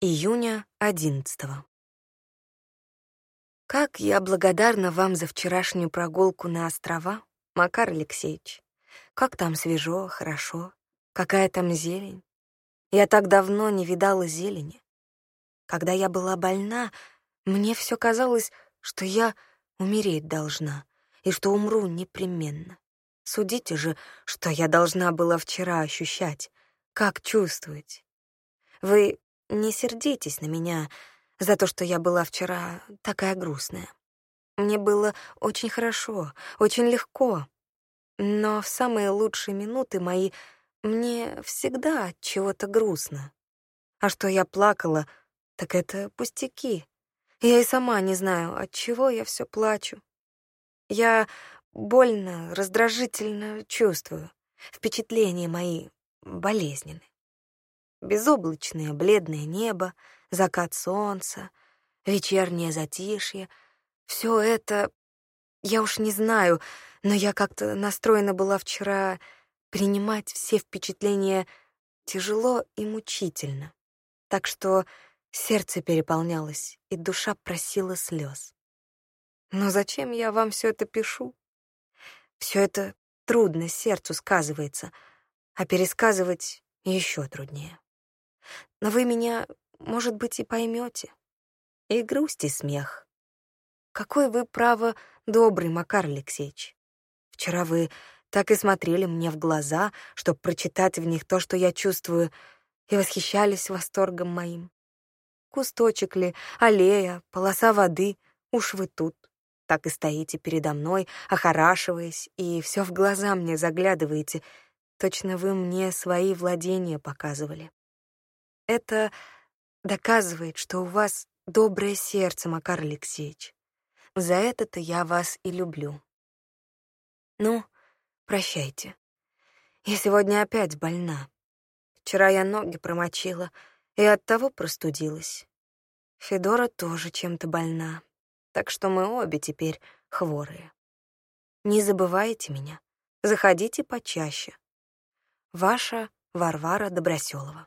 Июня 11 Как я благодарна вам за вчерашнюю прогулку на острова, Макар Алексеевич. Как там свежо, хорошо, какая там зелень. Я так давно не видала зелени. Когда я была больна, мне все казалось, что я умереть должна и что умру непременно. Судите же, что я должна была вчера ощущать, как чувствовать. Вы не сердитесь на меня за то, что я была вчера такая грустная. Мне было очень хорошо, очень легко. Но в самые лучшие минуты мои мне всегда от чего-то грустно. А что я плакала, так это пустяки. Я и сама не знаю, от чего я все плачу. Я больно, раздражительно чувствую. Впечатления мои болезненны. Безоблачное бледное небо, закат солнца, вечернее затишье — все это... Я уж не знаю, но я как-то настроена была вчера принимать все впечатления тяжело и мучительно. Так что сердце переполнялось, и душа просила слез. Но зачем я вам все это пишу? Все это трудно сердцу сказывается, а пересказывать еще труднее. Но вы меня, может быть, и поймете. И грусть, и смех. Какой вы, право, добрый, Макар Алексеевич. Вчера вы так и смотрели мне в глаза, чтобы прочитать в них то, что я чувствую, и восхищались восторгом моим. Кусточек ли, аллея, полоса воды, уж вы тут. Так и стоите передо мной, охорашиваясь, и все в глаза мне заглядываете. Точно вы мне свои владения показывали. Это доказывает, что у вас доброе сердце, Макар Алексеевич. За это-то я вас и люблю. Ну, прощайте. Я сегодня опять больна. Вчера я ноги промочила и оттого простудилась. Федора тоже чем-то больна, так что мы обе теперь хворые. Не забывайте меня, заходите почаще. Ваша Варвара Добросёлова.